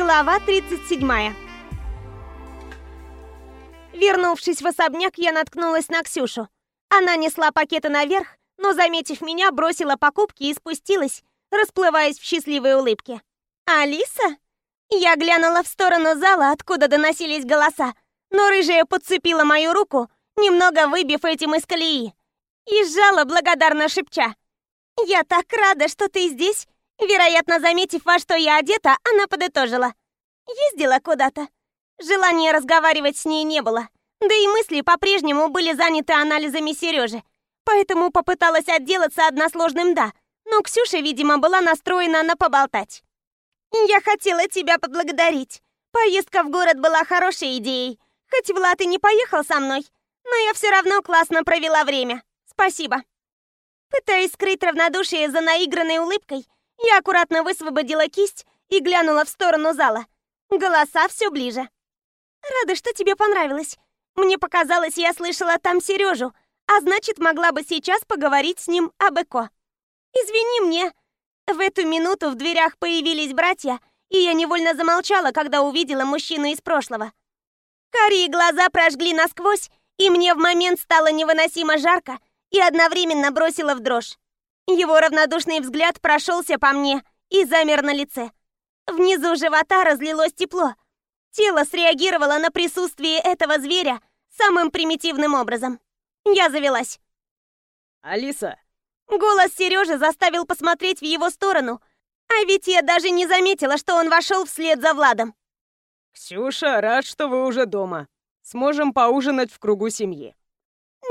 Глава 37. Вернувшись в особняк, я наткнулась на Ксюшу. Она несла пакеты наверх, но, заметив меня, бросила покупки и спустилась, расплываясь в счастливой улыбке. «Алиса?» Я глянула в сторону зала, откуда доносились голоса, но рыжая подцепила мою руку, немного выбив этим из колеи, и сжала, благодарно шепча. «Я так рада, что ты здесь!» Вероятно, заметив, во что я одета, она подытожила. Ездила куда-то. Желания разговаривать с ней не было. Да и мысли по-прежнему были заняты анализами Сережи. Поэтому попыталась отделаться односложным «да». Но Ксюша, видимо, была настроена на поболтать. «Я хотела тебя поблагодарить. Поездка в город была хорошей идеей. Хоть Влад и не поехал со мной, но я все равно классно провела время. Спасибо». Пытаясь скрыть равнодушие за наигранной улыбкой, я аккуратно высвободила кисть и глянула в сторону зала. Голоса все ближе. «Рада, что тебе понравилось. Мне показалось, я слышала там Сережу, а значит, могла бы сейчас поговорить с ним об ЭКО. Извини мне». В эту минуту в дверях появились братья, и я невольно замолчала, когда увидела мужчину из прошлого. Карие глаза прожгли насквозь, и мне в момент стало невыносимо жарко и одновременно бросило в дрожь. Его равнодушный взгляд прошелся по мне и замер на лице. Внизу живота разлилось тепло. Тело среагировало на присутствие этого зверя самым примитивным образом. Я завелась. «Алиса!» Голос Сережи заставил посмотреть в его сторону, а ведь я даже не заметила, что он вошел вслед за Владом. «Ксюша, рад, что вы уже дома. Сможем поужинать в кругу семьи».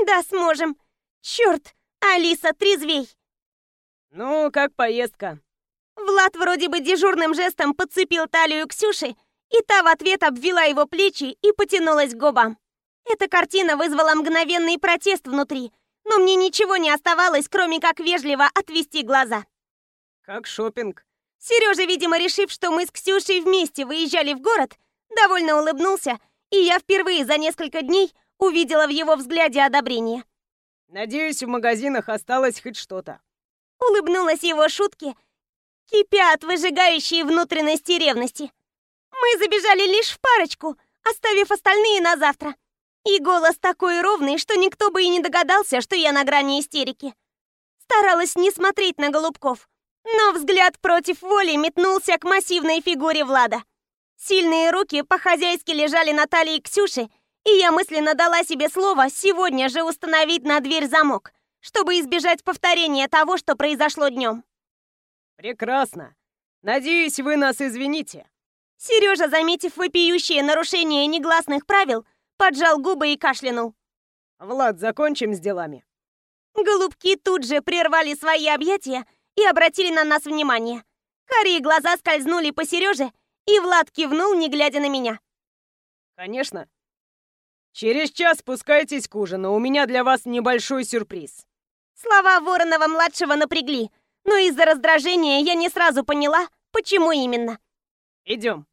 «Да, сможем. Черт, Алиса, трезвей!» «Ну, как поездка?» Влад вроде бы дежурным жестом подцепил талию Ксюши, и та в ответ обвела его плечи и потянулась к губам. Эта картина вызвала мгновенный протест внутри, но мне ничего не оставалось, кроме как вежливо отвести глаза. «Как шопинг? Сережа, видимо, решив, что мы с Ксюшей вместе выезжали в город, довольно улыбнулся, и я впервые за несколько дней увидела в его взгляде одобрение. «Надеюсь, в магазинах осталось хоть что-то». Улыбнулась его шутке, кипя от выжигающей внутренности ревности. Мы забежали лишь в парочку, оставив остальные на завтра. И голос такой ровный, что никто бы и не догадался, что я на грани истерики. Старалась не смотреть на Голубков, но взгляд против воли метнулся к массивной фигуре Влада. Сильные руки по-хозяйски лежали на талии Ксюши, и я мысленно дала себе слово сегодня же установить на дверь замок, чтобы избежать повторения того, что произошло днем. «Прекрасно. Надеюсь, вы нас извините». Сережа, заметив вопиющее нарушение негласных правил, поджал губы и кашлянул. «Влад, закончим с делами». Голубки тут же прервали свои объятия и обратили на нас внимание. Карие глаза скользнули по Сереже, и Влад кивнул, не глядя на меня. «Конечно. Через час спускайтесь к ужину, у меня для вас небольшой сюрприз». Слова Воронова-младшего напрягли, но из-за раздражения я не сразу поняла, почему именно. «Идем».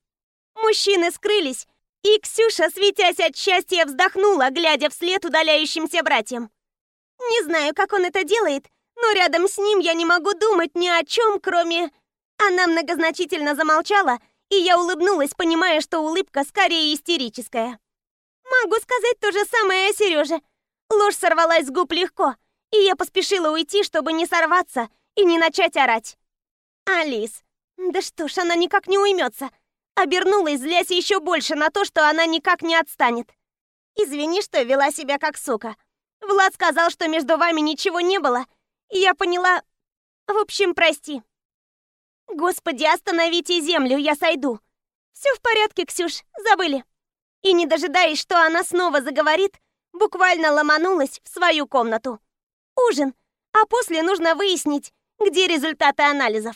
Мужчины скрылись, и Ксюша, светясь от счастья, вздохнула, глядя вслед удаляющимся братьям. Не знаю, как он это делает, но рядом с ним я не могу думать ни о чем, кроме... Она многозначительно замолчала, и я улыбнулась, понимая, что улыбка скорее истерическая. Могу сказать то же самое о Сереже. Ложь сорвалась с губ легко, и я поспешила уйти, чтобы не сорваться и не начать орать. Алис, да что ж, она никак не уймется. Обернулась, злясь еще больше на то, что она никак не отстанет. Извини, что вела себя как сука. Влад сказал, что между вами ничего не было, и я поняла... В общем, прости. Господи, остановите землю, я сойду. Все в порядке, Ксюш, забыли. И не дожидаясь, что она снова заговорит, буквально ломанулась в свою комнату. Ужин, а после нужно выяснить, где результаты анализов.